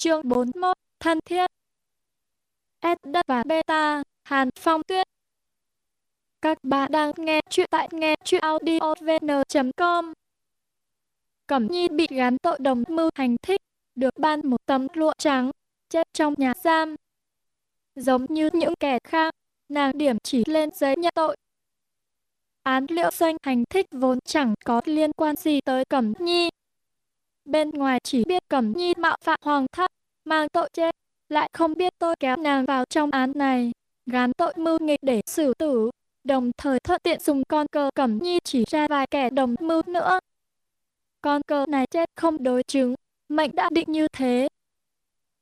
Chương 41 Thân thiết S đất và beta Hàn Phong Tuyết Các bạn đang nghe chuyện tại nghe chuyện audiovn.com Cẩm Nhi bị gán tội đồng mưu hành thích, được ban một tấm lụa trắng, chết trong nhà giam. Giống như những kẻ khác, nàng điểm chỉ lên giấy nhận tội. Án liệu doanh hành thích vốn chẳng có liên quan gì tới Cẩm Nhi, bên ngoài chỉ biết Cẩm Nhi mạo phạm hoàng thất, mang tội chết, lại không biết tôi kéo nàng vào trong án này, gán tội mưu nghịch để xử tử, đồng thời thuận tiện dùng con cờ Cẩm Nhi chỉ ra vài kẻ đồng mưu nữa. Con cờ này chết không đối chứng, mệnh đã định như thế.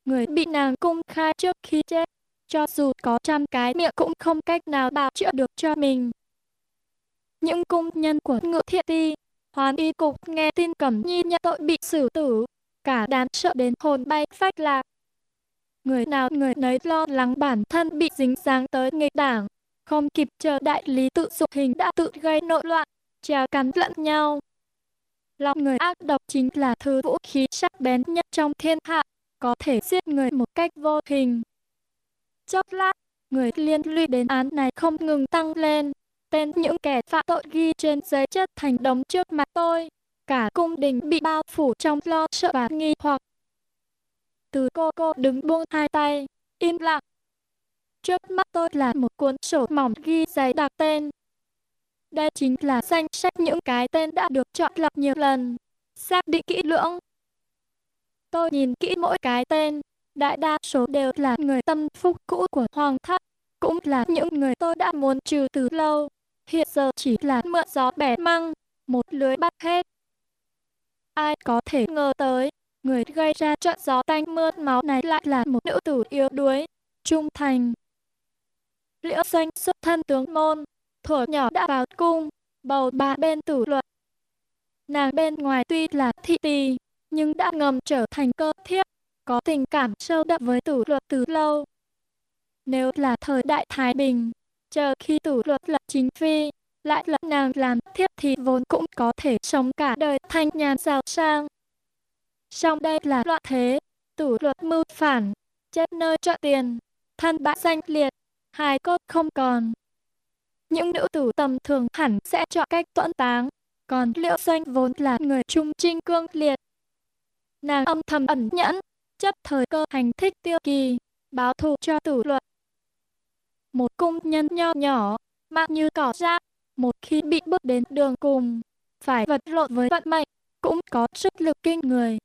Người bị nàng cung khai trước khi chết, cho dù có trăm cái miệng cũng không cách nào bảo chữa được cho mình. Những cung nhân của ngự thiện ti Hoán y cục nghe tin Cẩm Nhi nhận tội bị xử tử, cả đám sợ đến hồn bay phách lạc. Người nào người nấy lo lắng bản thân bị dính dáng tới nghịch đảng, không kịp chờ đại lý tự dụng hình đã tự gây nội loạn, trèo cắn lẫn nhau. Lòng người ác độc chính là thứ vũ khí sắc bén nhất trong thiên hạ, có thể giết người một cách vô hình. Chốc lát, người liên lụy đến án này không ngừng tăng lên, Tên những kẻ phạm tội ghi trên giấy chất thành đống trước mặt tôi. Cả cung đình bị bao phủ trong lo sợ và nghi hoặc. Từ cô cô đứng buông hai tay, im lặng. Trước mắt tôi là một cuốn sổ mỏng ghi giấy đặc tên. Đây chính là danh sách những cái tên đã được chọn lọc nhiều lần, xác định kỹ lưỡng. Tôi nhìn kỹ mỗi cái tên, đại đa số đều là người tâm phúc cũ của Hoàng thất, cũng là những người tôi đã muốn trừ từ lâu hiện giờ chỉ là mượn gió bẻ măng, một lưới bắt hết. Ai có thể ngờ tới, người gây ra trận gió tanh mưa máu này lại là một nữ tử yếu đuối, trung thành. Liễu Xanh xuất thân tướng môn, thuở nhỏ đã vào cung, bầu bà bên tử luật. Nàng bên ngoài tuy là thị tỳ, nhưng đã ngầm trở thành cơ thiếp, có tình cảm sâu đậm với tử luật từ lâu. Nếu là thời đại Thái Bình, chờ khi tử luật lập chính phi, lại lập nàng làm thiếp thì vốn cũng có thể sống cả đời thanh nhàn giàu sang. Trong đây là loạn thế, tử luật mưu phản, chết nơi trợ tiền, thân bại danh liệt, hài cốt không còn. Những nữ tử tầm thường hẳn sẽ chọn cách tuẫn táng, còn liệu doanh vốn là người trung trinh cương liệt. Nàng âm thầm ẩn nhẫn, chấp thời cơ hành thích tiêu kỳ, báo thù cho tử luật một cung nhân nho nhỏ, mạng như cỏ rác, một khi bị bước đến đường cùng, phải vật lộn với vận mệnh, cũng có sức lực kinh người.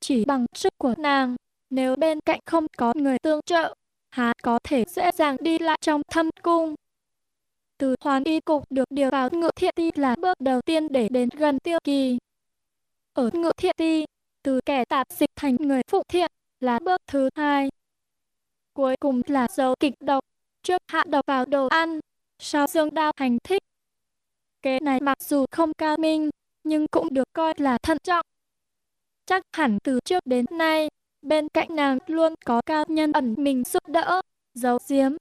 Chỉ bằng sức của nàng, nếu bên cạnh không có người tương trợ, há có thể dễ dàng đi lại trong thâm cung. Từ hoàn y cục được điều vào ngự thiện ti là bước đầu tiên để đến gần tiêu kỳ. Ở ngự thiện ti, từ kẻ tạp dịch thành người phụ thiện là bước thứ hai. Cuối cùng là dấu kịch độc, trước hạ độc vào đồ ăn, sau dương đao hành thích. Kế này mặc dù không cao minh, nhưng cũng được coi là thận trọng. Chắc hẳn từ trước đến nay, bên cạnh nàng luôn có cao nhân ẩn mình giúp đỡ, giấu giếm.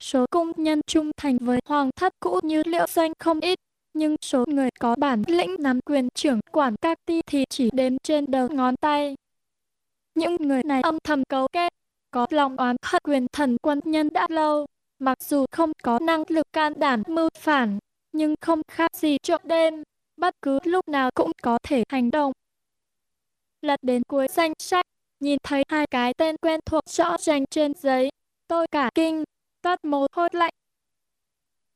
Số cung nhân trung thành với hoàng thất cũ như liệu doanh không ít, nhưng số người có bản lĩnh nắm quyền trưởng quản các ti thì chỉ đếm trên đầu ngón tay. Những người này âm thầm cấu kết, có lòng oán hận quyền thần quân nhân đã lâu, mặc dù không có năng lực can đảm mưu phản, nhưng không khác gì trộm đêm, bất cứ lúc nào cũng có thể hành động. Lật đến cuối danh sách, nhìn thấy hai cái tên quen thuộc rõ ràng trên giấy, tôi cả kinh, toát mồ hôi lạnh.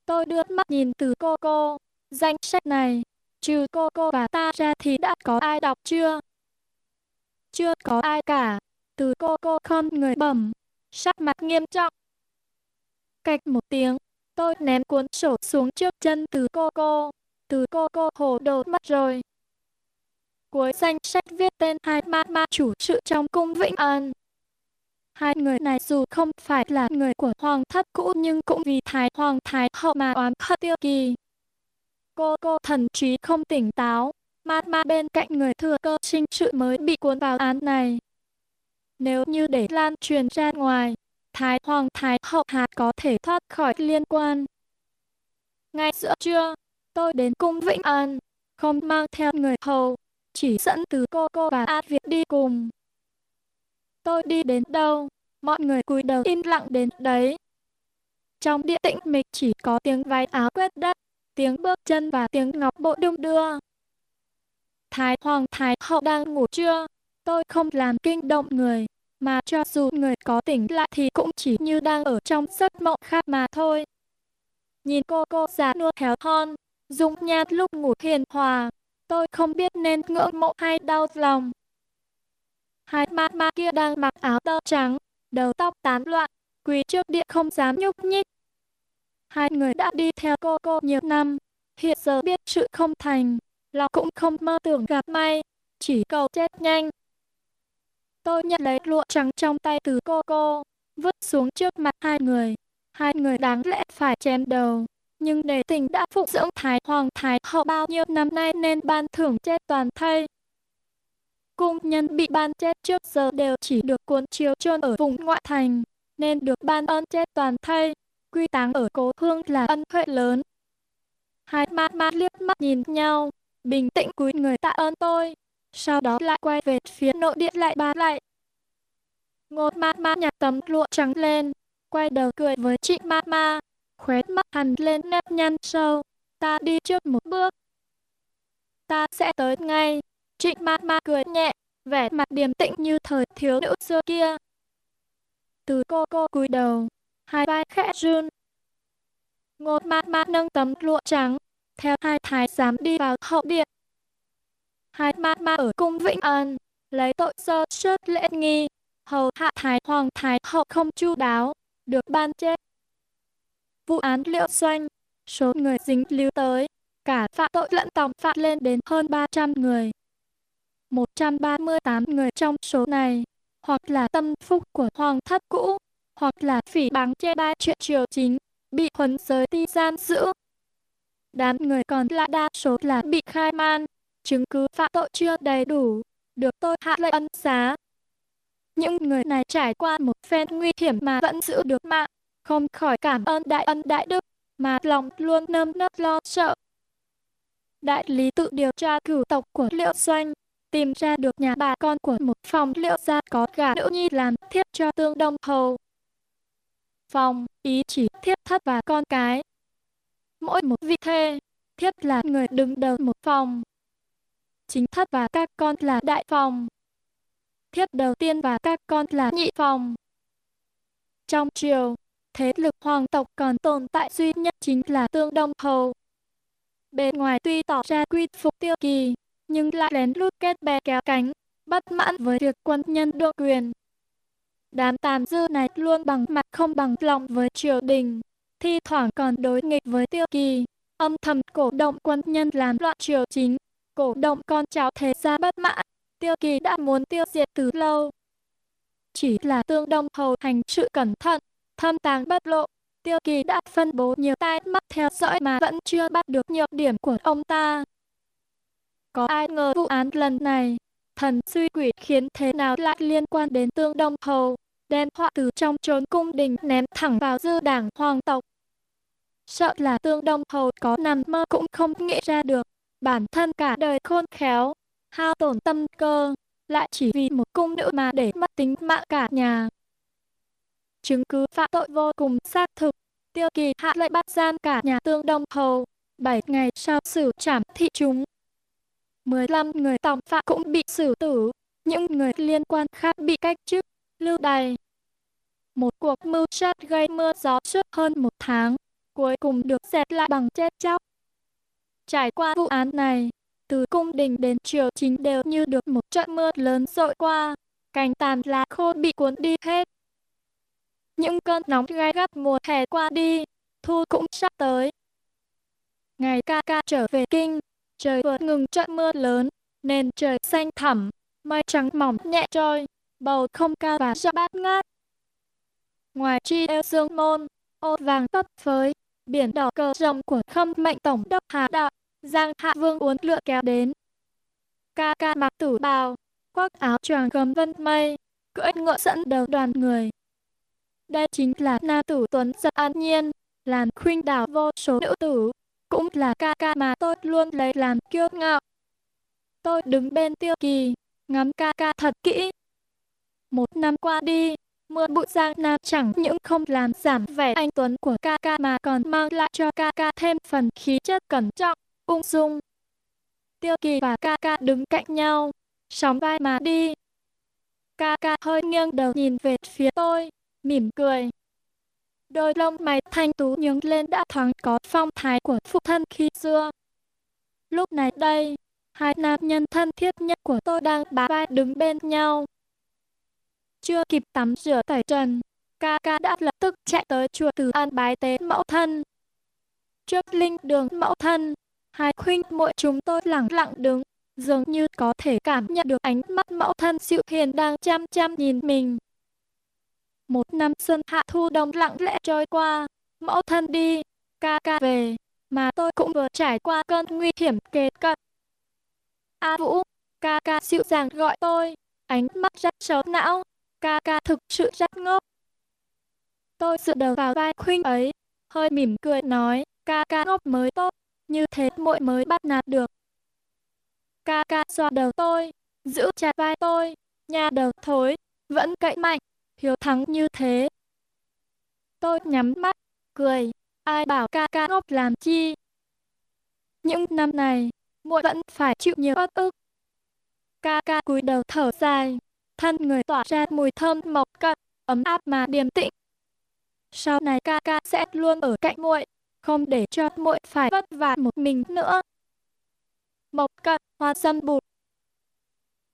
Tôi đưa mắt nhìn từ cô cô, danh sách này, trừ cô cô và ta ra thì đã có ai đọc chưa? Chưa có ai cả từ cô cô không người bẩm, sắc mặt nghiêm trọng. Cạch một tiếng, tôi ném cuốn sổ xuống trước chân từ cô cô, từ cô cô hồ đồ mất rồi. Cuối danh sách viết tên hai ma ma chủ sự trong cung Vĩnh An. Hai người này dù không phải là người của hoàng thất cũ nhưng cũng vì thái hoàng thái hậu mà oán hận tiêu kỳ. Cô cô thần trí không tỉnh táo, ma ma bên cạnh người thừa cơ sinh sự mới bị cuốn vào án này. Nếu như để lan truyền ra ngoài, Thái Hoàng Thái Hậu hạt có thể thoát khỏi liên quan. Ngay giữa trưa, tôi đến cung Vĩnh An, không mang theo người hầu, chỉ dẫn từ cô cô và A Việt đi cùng. Tôi đi đến đâu, mọi người cúi đầu im lặng đến đấy. Trong địa tĩnh mịch chỉ có tiếng váy áo quét đất, tiếng bước chân và tiếng ngọc bộ đung đưa. Thái Hoàng Thái Hậu đang ngủ trưa, tôi không làm kinh động người, mà cho dù người có tỉnh lại thì cũng chỉ như đang ở trong giấc mộng khác mà thôi. Nhìn cô cô già nua héo hon, dung nhan lúc ngủ hiền hòa, tôi không biết nên ngưỡng mộ hay đau lòng. Hai ma ma kia đang mặc áo tơ trắng, đầu tóc tán loạn, quỳ trước điện không dám nhúc nhích. Hai người đã đi theo cô cô nhiều năm, hiện giờ biết sự không thành, lòng cũng không mơ tưởng gặp may, chỉ cầu chết nhanh. Tôi nhận lấy lụa trắng trong tay từ cô cô, vứt xuống trước mặt hai người. Hai người đáng lẽ phải chém đầu, nhưng để tình đã phụng dưỡng Thái Hoàng Thái Hậu bao nhiêu năm nay nên ban thưởng chết toàn thây. Cung nhân bị ban chết trước giờ đều chỉ được cuốn chiếu chôn ở vùng ngoại thành, nên được ban ơn chết toàn thây. Quy táng ở cố hương là ân huệ lớn. Hai ma ma liếc mắt nhìn nhau, bình tĩnh cúi người tạ ơn tôi, sau đó lại quay về phía nội điện lại ba lại. Ngô mát ma nhặt tấm lụa trắng lên, quay đầu cười với chị mát ma, khóe mắt hằn lên nếp nhăn sâu, ta đi trước một bước. Ta sẽ tới ngay, chị mát ma cười nhẹ, vẻ mặt điềm tĩnh như thời thiếu nữ xưa kia. Từ cô cô cúi đầu, hai vai khẽ run. Ngô mát ma nâng tấm lụa trắng, theo hai thái giám đi vào hậu điện. Hai ma ma ở cung Vĩnh An, lấy tội sơ suất lễ nghi, hầu hạ thái hoàng thái hậu không chu đáo, được ban chết. Vụ án liệu doanh, số người dính líu tới, cả phạm tội lẫn tòng phạm lên đến hơn 300 người. 138 người trong số này, hoặc là tâm phúc của hoàng thất cũ, hoặc là phỉ báng chê bai chuyện triều chính, bị huấn giới ti gian giữ. Đám người còn lại đa số là bị khai man, chứng cứ phạm tội chưa đầy đủ, được tôi hạ lệnh ân xá. Những người này trải qua một phen nguy hiểm mà vẫn giữ được mạng, không khỏi cảm ơn đại ân đại đức, mà lòng luôn nơm nớp lo sợ. Đại lý tự điều tra cửu tộc của Liệu Doanh, tìm ra được nhà bà con của một phòng Liệu gia có gà nữ nhi làm thiếp cho tương đông hầu. Phòng, ý chỉ thiếp thất và con cái. Mỗi một vị thê, thiếp là người đứng đầu một phòng. Chính thất và các con là đại phòng. Thiếp đầu tiên và các con là nhị phòng. Trong triều, thế lực hoàng tộc còn tồn tại duy nhất chính là tương đông hầu. Bên ngoài tuy tỏ ra quy phục tiêu kỳ, nhưng lại lén lút kết bè kéo cánh, bất mãn với việc quân nhân đô quyền. Đám tàn dư này luôn bằng mặt không bằng lòng với triều đình, thi thoảng còn đối nghịch với tiêu kỳ, âm thầm cổ động quân nhân làm loạn triều chính, cổ động con cháu thế gia bất mãn, tiêu kỳ đã muốn tiêu diệt từ lâu. Chỉ là tương đông hầu hành sự cẩn thận, thâm tàng bất lộ, tiêu kỳ đã phân bố nhiều tai mắt theo dõi mà vẫn chưa bắt được nhược điểm của ông ta. Có ai ngờ vụ án lần này, thần suy quỷ khiến thế nào lại liên quan đến tương đông hầu, đem họa từ trong trốn cung đình ném thẳng vào dư đảng hoàng tộc. Sợ là tương đông hầu có nằm mơ cũng không nghĩ ra được, bản thân cả đời khôn khéo, hao tổn tâm cơ, lại chỉ vì một cung nữ mà để mất tính mạng cả nhà. Chứng cứ phạm tội vô cùng xác thực, tiêu kỳ hạ lệnh bắt gian cả nhà tương đông hầu, bảy ngày sau xử trảm thị chúng. 15 người tòng phạm cũng bị xử tử, những người liên quan khác bị cách chức, lưu đày. Một cuộc mưu sát gây mưa gió suốt hơn một tháng, cuối cùng được dẹp lại bằng chết chóc. Trải qua vụ án này, từ cung đình đến triều chính đều như được một trận mưa lớn dội qua, cành tàn lá khô bị cuốn đi hết. Những cơn nóng gai gắt mùa hè qua đi, thu cũng sắp tới. Ngày ca ca trở về kinh, trời vừa ngừng trận mưa lớn, nên trời xanh thẳm, mây trắng mỏng nhẹ trôi, bầu không cao và gió bát ngát. Ngoài chi eo dương môn, ô vàng tấp phới, biển đỏ cờ rồng của khâm mệnh tổng đốc Hà Đạo, Giang Hạ Vương uốn lượn kéo đến. Ca ca mặc tử bào, khoác áo choàng gấm vân mây, cưỡi ngựa dẫn đầu đoàn người. Đây chính là nam tử tuấn giật an nhiên, làm khuynh đảo vô số nữ tử, cũng là ca ca mà tôi luôn lấy làm kiêu ngạo. Tôi đứng bên tiêu kỳ, ngắm ca ca thật kỹ. Một năm qua đi, mưa bụi giang nam chẳng những không làm giảm vẻ anh tuấn của ca ca mà còn mang lại cho ca ca thêm phần khí chất cẩn trọng, ung dung. Tiêu kỳ và ca ca đứng cạnh nhau, sóng vai mà đi. Ca ca hơi nghiêng đầu nhìn về phía tôi, mỉm cười. Đôi lông mày thanh tú nhướng lên đã thoáng có phong thái của phụ thân khi xưa. Lúc này đây, hai nam nhân thân thiết nhất của tôi đang bá vai đứng bên nhau. Chưa kịp tắm rửa tẩy trần, ca ca đã lập tức chạy tới chùa Từ An bái tế mẫu thân. Trước linh đường mẫu thân, hai khuynh muội chúng tôi lặng lặng đứng, dường như có thể cảm nhận được ánh mắt mẫu thân dịu hiền đang chăm chăm nhìn mình. Một năm xuân hạ thu đông lặng lẽ trôi qua, mẫu thân đi, ca ca về, mà tôi cũng vừa trải qua cơn nguy hiểm kề cận. A Vũ, ca ca dịu dàng gọi tôi, ánh mắt rất xấu não, ca ca thực sự rất ngốc. Tôi dựa đầu vào vai khuynh ấy, hơi mỉm cười nói, ca ca ngốc mới tốt, như thế muội mới bắt nạt được. Ca ca xoa đầu tôi, giữ chặt vai tôi, nhà đầu thối, vẫn cậy mạnh, hiếu thắng như thế. Tôi nhắm mắt, cười, ai bảo ca ca ngốc làm chi. Những năm này, muội vẫn phải chịu nhiều ớt ức. Ca ca cúi đầu thở dài, thân người tỏa ra mùi thơm mộc cận, ấm áp mà điềm tĩnh. Sau này ca ca sẽ luôn ở cạnh muội, không để cho muội phải vất vả một mình nữa. Mộc cận, hoa dâm bụt.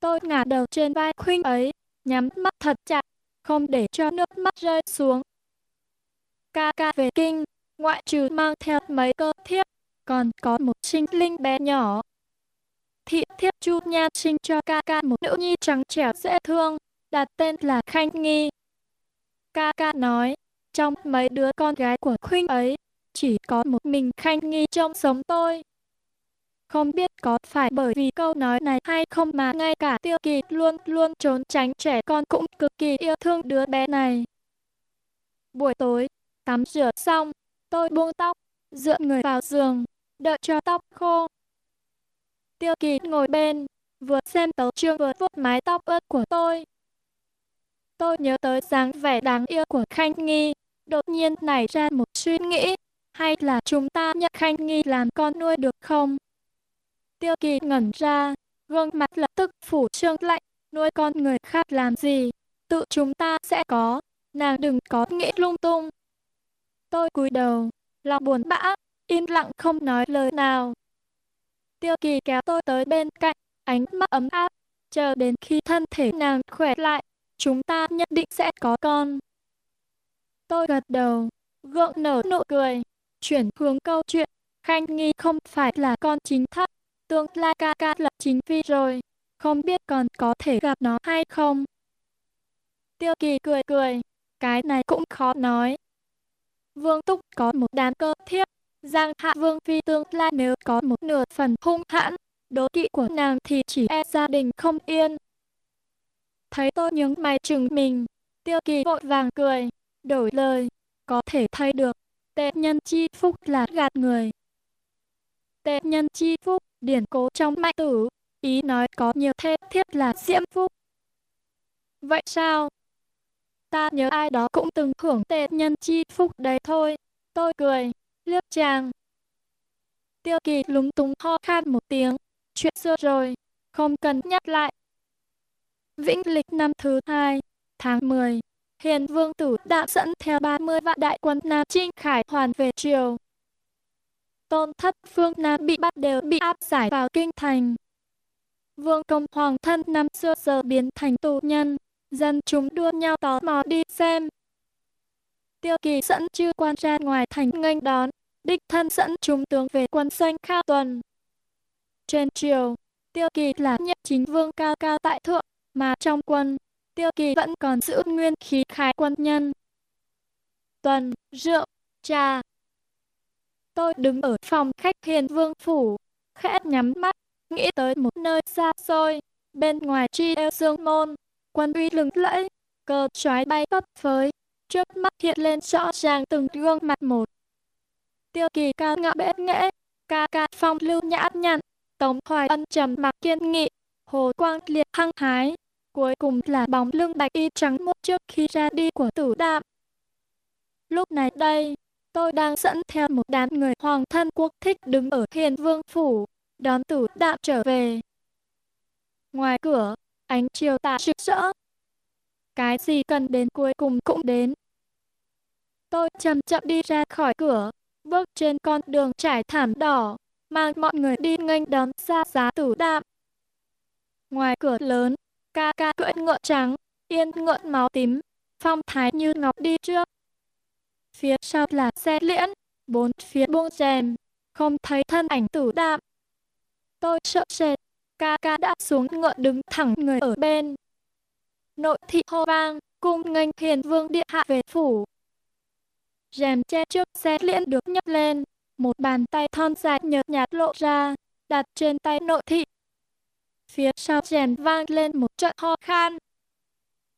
Tôi ngả đầu trên vai khuynh ấy, nhắm mắt thật chặt, không để cho nước mắt rơi xuống. Ca ca về kinh, ngoại trừ mang theo mấy cơ thiếp, còn có một sinh linh bé nhỏ. Thị Thiết chu nha sinh cho ca ca một nữ nhi trắng trẻo dễ thương, đặt tên là Khanh Nghi. Ca ca nói, trong mấy đứa con gái của khuynh ấy, chỉ có một mình Khanh Nghi trong sống tôi. Không biết có phải bởi vì câu nói này hay không mà ngay cả tiêu kỳ luôn luôn trốn tránh trẻ con cũng cực kỳ yêu thương đứa bé này. Buổi tối, tắm rửa xong, tôi buông tóc, dựa người vào giường, đợi cho tóc khô. Tiêu kỳ ngồi bên, vừa xem tấu chương vừa vuốt mái tóc ướt của tôi. Tôi nhớ tới dáng vẻ đáng yêu của Khanh Nghi, đột nhiên nảy ra một suy nghĩ, hay là chúng ta nhận Khanh Nghi làm con nuôi được không? Tiêu kỳ ngẩn ra, gương mặt lập tức phủ trương lạnh, nuôi con người khác làm gì, tự chúng ta sẽ có, nàng đừng có nghĩ lung tung. Tôi cúi đầu, lòng buồn bã, im lặng không nói lời nào. Tiêu kỳ kéo tôi tới bên cạnh, ánh mắt ấm áp, chờ đến khi thân thể nàng khỏe lại, chúng ta nhất định sẽ có con. Tôi gật đầu, gượng nở nụ cười, chuyển hướng câu chuyện, Khanh Nghi không phải là con chính thất, tương lai ca ca lập chính phi rồi, không biết còn có thể gặp nó hay không. Tiêu kỳ cười cười, cái này cũng khó nói. Vương Túc có một đám cơ thiếp, Giang Hạ Vương Phi tương lai nếu có một nửa phần hung hãn, đố kỵ của nàng thì chỉ e gia đình không yên. Thấy tôi nhướng mày chừng mình, tiêu kỳ vội vàng cười, đổi lời, có thể thay được, tệ nhân chi phúc là gạt người. Tệ nhân chi phúc, điển cố trong mạnh tử, ý nói có nhiều thế thiết là diễm phúc. Vậy sao? Ta nhớ ai đó cũng từng hưởng tệ nhân chi phúc đấy thôi. Tôi cười, lớp chàng. Tiêu kỳ lúng túng ho khan một tiếng. Chuyện xưa rồi, không cần nhắc lại. Vĩnh lịch năm thứ hai, tháng 10, Hiền Vương Tử đã dẫn theo 30 vạn đại quân Nam Trinh Khải hoàn về triều. Tôn thất phương Nam bị bắt đều bị áp giải vào kinh thành. Vương công hoàng thân năm xưa giờ biến thành tù nhân, dân chúng đua nhau tò mò đi xem. Tiêu kỳ dẫn chư quan ra ngoài thành nghênh đón, đích thân dẫn trung tướng về quân doanh Kha tuần. Trên triều, tiêu kỳ là nhất chính vương cao cao tại thượng, mà trong quân, tiêu kỳ vẫn còn giữ nguyên khí khái quân nhân. Tuần, rượu, trà. Tôi đứng ở phòng khách hiền vương phủ, khẽ nhắm mắt, nghĩ tới một nơi xa xôi, bên ngoài tri eo dương môn, quân uy lừng lẫy, cờ trói bay phấp phới, trước mắt hiện lên rõ ràng từng gương mặt một. Tiêu kỳ ca ngạo bẽ nghẽ, ca ca phong lưu nhã nhặn, Tống Hoài Ân trầm mặc kiên nghị, Hồ Quang Liệt hăng hái, cuối cùng là bóng lưng bạch y trắng muốt trước khi ra đi của tử đạm. Lúc này đây, tôi đang dẫn theo một đám người hoàng thân quốc thích đứng ở hiền vương phủ, đón tử đạm trở về. Ngoài cửa, ánh chiều tà rực rỡ. Cái gì cần đến cuối cùng cũng đến. Tôi chậm chậm đi ra khỏi cửa, bước trên con đường trải thảm đỏ, mang mọi người đi nghênh đón ra giá tử đạm. Ngoài cửa lớn, ca ca cưỡi ngựa trắng, yên ngựa máu tím, phong thái như ngọc đi trước. Phía sau là xe liễn, bốn phía buông rèm, không thấy thân ảnh tử đạm. Tôi sợ sệt, ca ca đã xuống ngựa đứng thẳng người ở bên. Nội thị hô vang, cung nghênh hiền vương điện hạ về phủ. Rèm che trước xe liễn được nhấc lên, một bàn tay thon dài nhợt nhạt lộ ra, đặt trên tay nội thị. Phía sau rèm vang lên một trận ho khan.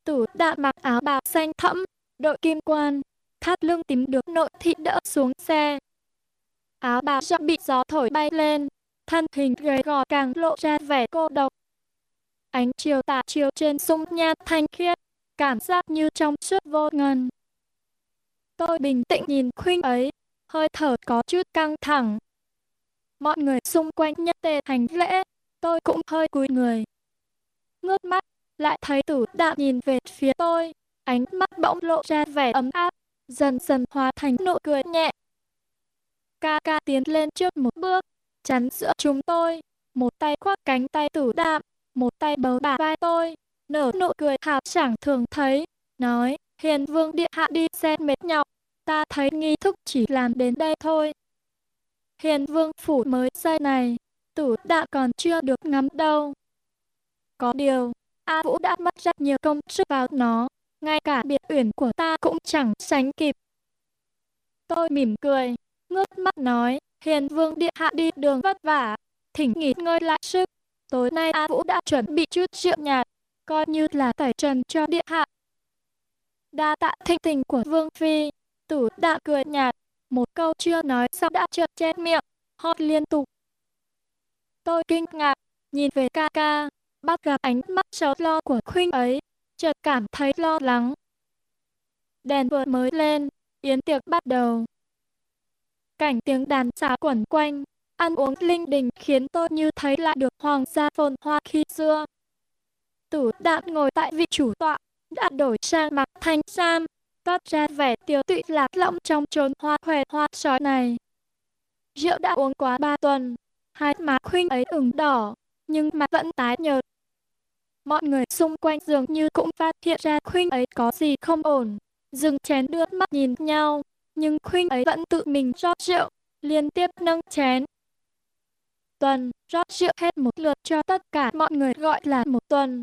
tủ đạn mặc áo bào xanh thẫm, đội kim quan, thắt lưng tím được nội thị đỡ xuống xe. Áo bào rộng bị gió thổi bay lên, thân hình gầy gò càng lộ ra vẻ cô độc. Ánh chiều tà chiều trên sung nha thanh khiết, cảm giác như trong suốt vô ngần. Tôi bình tĩnh nhìn khuynh ấy, hơi thở có chút căng thẳng. Mọi người xung quanh nhất tề hành lễ, tôi cũng hơi cúi người. Ngước mắt, lại thấy tử đạm nhìn về phía tôi, ánh mắt bỗng lộ ra vẻ ấm áp, dần dần hóa thành nụ cười nhẹ. Ca ca tiến lên trước một bước, chắn giữa chúng tôi, một tay khoác cánh tay tử đạm, một tay bấu bả vai tôi, nở nụ cười hào sảng thường thấy, nói, hiền vương điện hạ đi xe mệt nhọc, ta thấy nghi thức chỉ làm đến đây thôi. Hiền vương phủ mới xây này, Tủ đạm còn chưa được ngắm đâu. Có điều, A Vũ đã mất rất nhiều công sức vào nó, ngay cả biệt uyển của ta cũng chẳng sánh kịp. Tôi mỉm cười, ngước mắt nói, hiền vương điện hạ đi đường vất vả, thỉnh nghỉ ngơi lại sức. Tối nay A Vũ đã chuẩn bị chút rượu nhạt, coi như là tẩy trần cho điện hạ. Đa tạ thịnh tình của Vương Phi, tử đã cười nhạt, một câu chưa nói xong đã trượt chết miệng, hót liên tục. Tôi kinh ngạc, nhìn về ca ca, bắt gặp ánh mắt xấu lo của khuynh ấy, chợt cảm thấy lo lắng. Đèn vừa mới lên, yến tiệc bắt đầu. Cảnh tiếng đàn xà quẩn quanh, ăn uống linh đình khiến tôi như thấy lại được hoàng gia phồn hoa khi xưa. Tử đạm ngồi tại vị chủ tọa, đã đổi sang mặc thanh sam, toát ra vẻ tiêu tụy lạc lõng trong chốn hoa khỏe hoa sói này. Rượu đã uống quá ba tuần, hai má khuynh ấy ửng đỏ, nhưng mặt vẫn tái nhợt. Mọi người xung quanh dường như cũng phát hiện ra khuynh ấy có gì không ổn, dừng chén đưa mắt nhìn nhau, nhưng khuynh ấy vẫn tự mình rót rượu, liên tiếp nâng chén. Tuần, rót rượu hết một lượt cho tất cả mọi người gọi là một tuần.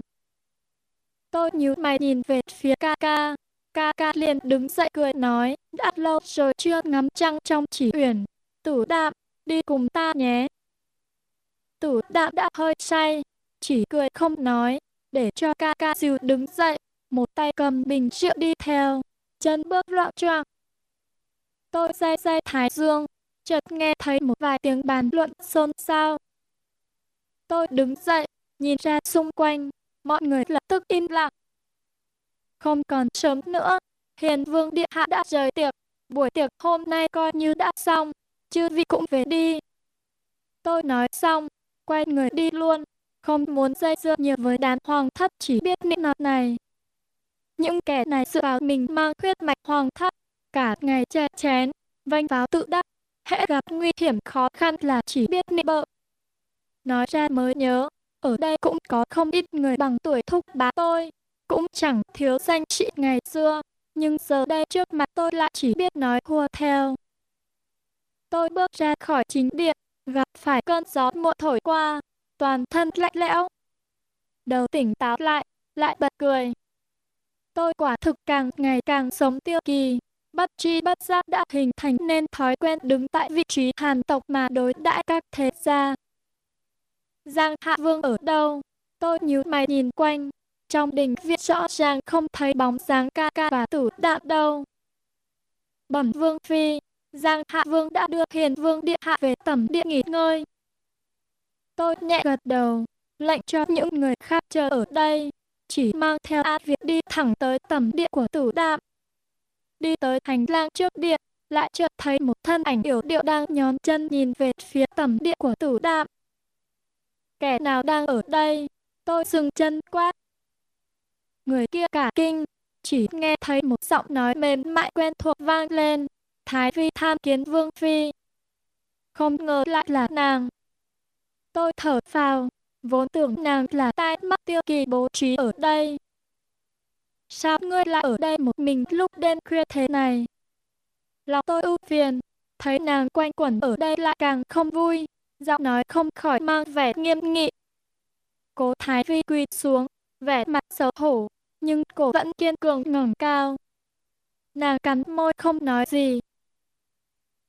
Tôi nhíu mày nhìn về phía ca ca, ca ca liền đứng dậy cười nói, đã lâu rồi chưa ngắm trăng trong chỉ uyển, tử đạm, đi cùng ta nhé. Tử đạm đã hơi say, chỉ cười không nói, để cho ca ca dìu đứng dậy, một tay cầm bình rượu đi theo, chân bước loạn choạng. Tôi day day thái dương, chợt nghe thấy một vài tiếng bàn luận xôn xao. Tôi đứng dậy, nhìn ra xung quanh, mọi người lập tức im lặng. Không còn sớm nữa, hiền vương điện hạ đã rời tiệc, buổi tiệc hôm nay coi như đã xong, chư vị cũng về đi. Tôi nói xong, quay người đi luôn, không muốn dây dưa nhiều với đám hoàng thất chỉ biết nịnh nọt này. Những kẻ này dựa vào mình mang huyết mạch hoàng thất, cả ngày che chén, vanh vào tự đắc, hễ gặp nguy hiểm khó khăn là chỉ biết nịnh bợ. Nói ra mới nhớ, ở đây cũng có không ít người bằng tuổi thúc bá tôi, cũng chẳng thiếu danh trị ngày xưa, nhưng giờ đây trước mặt tôi lại chỉ biết nói hùa theo. Tôi bước ra khỏi chính điện, gặp phải cơn gió muộn thổi qua, toàn thân lạnh lẽo. Đầu tỉnh táo lại, lại bật cười. Tôi quả thực càng ngày càng sống tiêu kỳ, bất chi bất giác đã hình thành nên thói quen đứng tại vị trí hàn tộc mà đối đãi các thế gia. Giang Hạ Vương ở đâu? Tôi nhíu mày nhìn quanh, trong đình viện rõ ràng không thấy bóng dáng ca ca và tử đạm đâu. Bẩm Vương Phi, Giang Hạ Vương đã đưa Hiền Vương Điện Hạ về tẩm điện nghỉ ngơi. Tôi nhẹ gật đầu, lệnh cho những người khác chờ ở đây, chỉ mang theo A Việt đi thẳng tới tầm điện của tử đạm. Đi tới hành lang trước điện, lại chợt thấy một thân ảnh yểu điệu đang nhón chân nhìn về phía tầm điện của tử đạm. Kẻ nào đang ở đây? Tôi dừng chân quát. Người kia cả kinh, chỉ nghe thấy một giọng nói mềm mại quen thuộc vang lên. Thái phi tham kiến Vương Phi. Không ngờ lại là nàng. Tôi thở phào, vốn tưởng nàng là tai mắt tiêu kỳ bố trí ở đây. Sao ngươi lại ở đây một mình lúc đêm khuya thế này? Lòng tôi ưu phiền, thấy nàng quanh quẩn ở đây lại càng không vui, giọng nói không khỏi mang vẻ nghiêm nghị. Cố Thái Vi quỳ xuống, vẻ mặt xấu hổ, nhưng cổ vẫn kiên cường ngẩng cao. Nàng cắn môi không nói gì.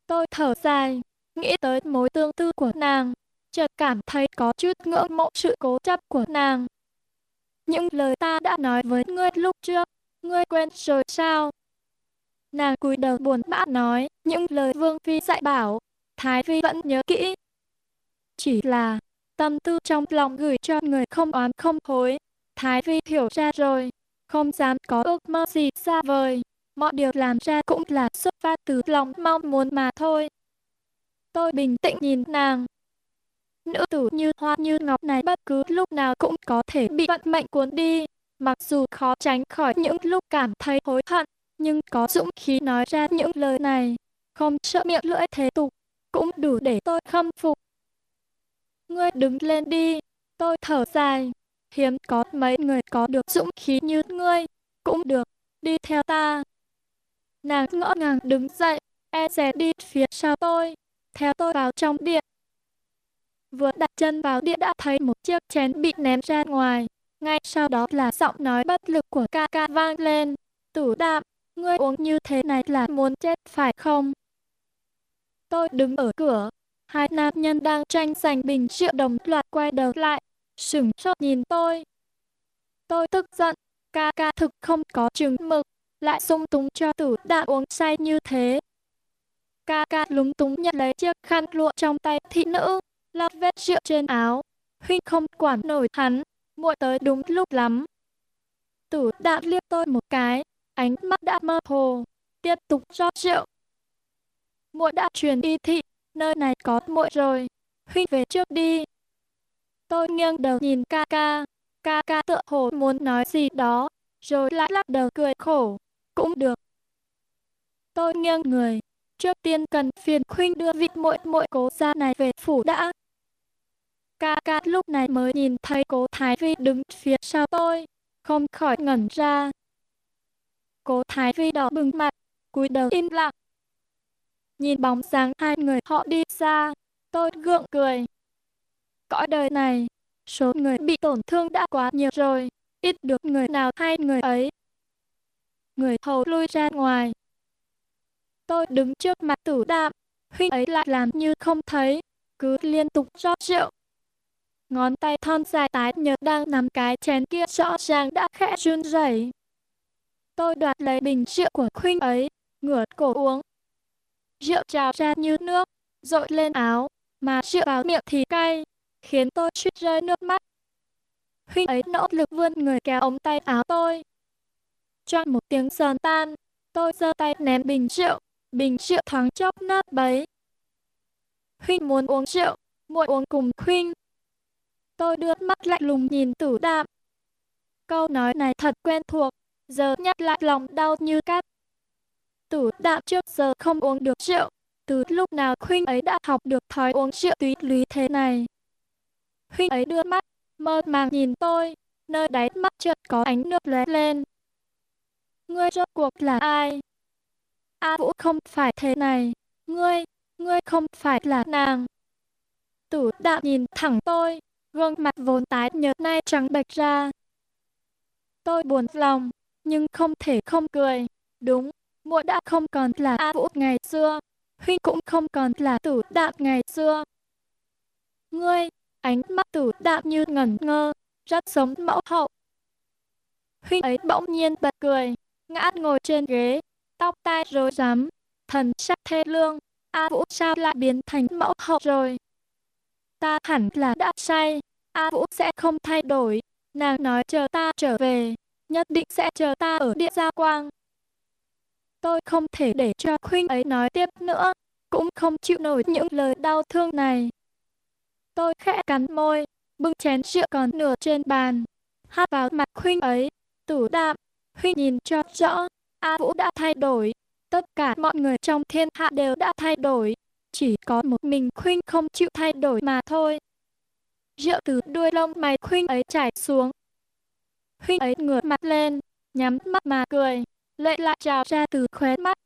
Tôi thở dài, nghĩ tới mối tương tư của nàng, chợt cảm thấy có chút ngưỡng mộ sự cố chấp của nàng. Những lời ta đã nói với ngươi lúc trước, ngươi quên rồi sao? Nàng cúi đầu buồn bã nói, những lời Vương Phi dạy bảo, Thái Phi vẫn nhớ kỹ. Chỉ là, tâm tư trong lòng gửi cho người không oán không hối, Thái vi hiểu ra rồi, không dám có ước mơ gì xa vời, mọi điều làm ra cũng là xuất phát từ lòng mong muốn mà thôi. Tôi bình tĩnh nhìn nàng. Nữ tử như hoa như ngọc này bất cứ lúc nào cũng có thể bị vận mệnh cuốn đi, mặc dù khó tránh khỏi những lúc cảm thấy hối hận, nhưng có dũng khí nói ra những lời này, không sợ miệng lưỡi thế tục, cũng đủ để tôi khâm phục. Ngươi đứng lên đi, tôi thở dài, hiếm có mấy người có được dũng khí như ngươi, cũng được, đi theo ta. Nàng ngỡ ngàng đứng dậy, e rè đi phía sau tôi, theo tôi vào trong điện. Vừa đặt chân vào điện đã thấy một chiếc chén bị ném ra ngoài, ngay sau đó là giọng nói bất lực của ca ca vang lên. Tử đạm, ngươi uống như thế này là muốn chết phải không? Tôi đứng ở cửa, hai nam nhân đang tranh giành bình rượu đồng loạt quay đầu lại, sửng sốt nhìn tôi. Tôi tức giận, ca ca thực không có chừng mực, lại sung túng cho tử đã uống say như thế. Ca ca lúng túng nhận lấy chiếc khăn lụa trong tay thị nữ, lau vết rượu trên áo. Huynh không quản nổi hắn, muội tới đúng lúc lắm. Tử đã liếc tôi một cái, ánh mắt đã mơ hồ, tiếp tục rót rượu. Muội đã truyền y thị, nơi này có muội rồi, huynh về trước đi. Tôi nghiêng đầu nhìn ca ca, ca ca tựa hồ muốn nói gì đó, rồi lại lắc đầu cười khổ, cũng được. Tôi nghiêng người, trước tiên cần phiền huynh đưa vị muội muội cố gia này về phủ đã. Ca ca lúc này mới nhìn thấy cố Thái Vi đứng phía sau tôi, không khỏi ngẩn ra. Cố Thái Vi đỏ bừng mặt, cúi đầu im lặng. Nhìn bóng dáng hai người họ đi xa, tôi gượng cười. Cõi đời này, số người bị tổn thương đã quá nhiều rồi, ít được người nào hay người ấy. Người hầu lui ra ngoài. Tôi đứng trước mặt tử đạm, huynh ấy lại làm như không thấy, cứ liên tục rót rượu. Ngón tay thon dài tái nhợt đang nắm cái chén kia rõ ràng đã khẽ run rẩy. Tôi đoạt lấy bình rượu của huynh ấy, ngửa cổ uống. Rượu trào ra như nước, dội lên áo, mà rượu vào miệng thì cay, khiến tôi suýt rơi nước mắt. Huynh ấy nỗ lực vươn người kéo ống tay áo tôi. Trong một tiếng giòn tan, tôi giơ tay ném bình rượu, bình rượu thoáng chốc nát bấy. Huynh muốn uống rượu, muội uống cùng huynh. Tôi đưa mắt lạnh lùng nhìn tử đạm. Câu nói này thật quen thuộc, giờ nhắc lại lòng đau như cắt. Tử đạm trước giờ không uống được rượu, từ lúc nào huynh ấy đã học được thói uống rượu túy lý thế này. Huynh ấy đưa mắt, mơ màng nhìn tôi, nơi đáy mắt chợt có ánh nước lóe lên. Ngươi rốt cuộc là ai? A Vũ không phải thế này, ngươi, ngươi không phải là nàng. Tử đạm nhìn thẳng tôi, gương mặt vốn tái nhợt nay trắng bệch ra. Tôi buồn lòng, nhưng không thể không cười. Đúng, muội đã không còn là A Vũ ngày xưa, huynh cũng không còn là tử đạm ngày xưa. Ngươi, ánh mắt tử đạm như ngẩn ngơ, rất sống mẫu hậu. Huynh ấy bỗng nhiên bật cười, ngã ngồi trên ghế, tóc tai rối rắm, thần sắc thê lương. A Vũ sao lại biến thành mẫu hậu rồi? ta hẳn là đã say. A Vũ sẽ không thay đổi. Nàng nói chờ ta trở về, nhất định sẽ chờ ta ở địa gia quang. Tôi không thể để cho Khuynh ấy nói tiếp nữa, cũng không chịu nổi những lời đau thương này. Tôi khẽ cắn môi, bưng chén rượu còn nửa trên bàn, hát vào mặt Khuynh ấy, tủ đạm, Huynh nhìn cho rõ, A Vũ đã thay đổi, tất cả mọi người trong thiên hạ đều đã thay đổi, chỉ có một mình Khuynh không chịu thay đổi mà thôi. Rượu từ đuôi lông mày Khuynh ấy chảy xuống. Huynh ấy ngửa mặt lên, nhắm mắt mà cười, lệ lại trào ra từ khóe mắt.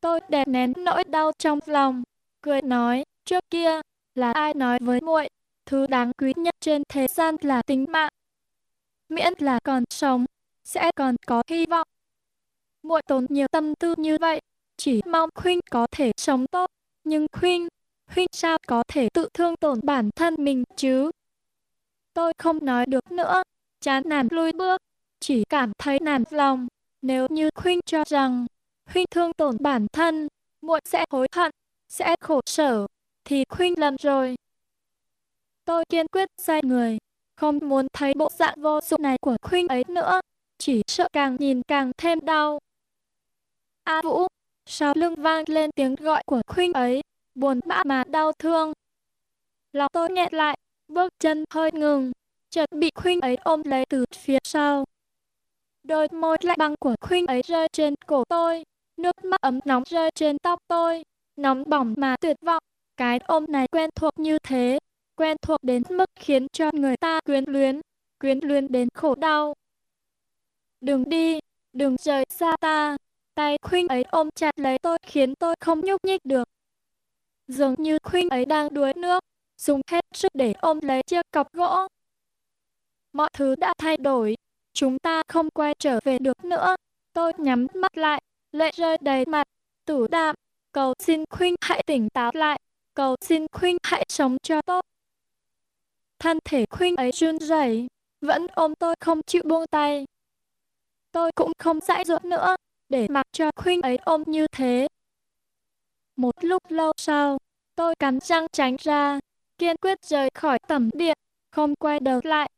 Tôi đè nén nỗi đau trong lòng, cười nói, trước kia, là ai nói với muội, thứ đáng quý nhất trên thế gian là tính mạng. Miễn là còn sống, sẽ còn có hy vọng. Muội tốn nhiều tâm tư như vậy, chỉ mong Khuynh có thể sống tốt, nhưng Khuynh, Khuynh sao có thể tự thương tổn bản thân mình chứ? Tôi không nói được nữa, chán nản lui bước, chỉ cảm thấy nản lòng. Nếu như Huynh cho rằng Huynh thương tổn bản thân, muội sẽ hối hận, sẽ khổ sở, thì Huynh lầm rồi. Tôi kiên quyết sai người, không muốn thấy bộ dạng vô dụng này của Huynh ấy nữa, chỉ sợ càng nhìn càng thêm đau. A Vũ, sau lưng vang lên tiếng gọi của Huynh ấy, buồn bã mà đau thương. Lòng tôi nghẹn lại, bước chân hơi ngừng, chợt bị Huynh ấy ôm lấy từ phía sau. Đôi môi lạnh băng của Khuynh ấy rơi trên cổ tôi, nước mắt ấm nóng rơi trên tóc tôi, nóng bỏng mà tuyệt vọng. Cái ôm này quen thuộc như thế, quen thuộc đến mức khiến cho người ta quyến luyến, quyến luyến đến khổ đau. Đừng đi, đừng rời xa ta. Tay Khuynh ấy ôm chặt lấy tôi khiến tôi không nhúc nhích được. Dường như Khuynh ấy đang đuối nước, dùng hết sức để ôm lấy chiếc cọc gỗ. Mọi thứ đã thay đổi, chúng ta không quay trở về được nữa. Tôi nhắm mắt lại, lệ rơi đầy mặt, tủ đạm, cầu xin Khuynh hãy tỉnh táo lại, cầu xin Khuynh hãy sống cho tốt. Thân thể Khuynh ấy run rẩy, vẫn ôm tôi không chịu buông tay. Tôi cũng không dãi dỗ nữa, để mặc cho Khuynh ấy ôm như thế. Một lúc lâu sau, tôi cắn răng tránh ra, kiên quyết rời khỏi tầm điện, không quay đầu lại.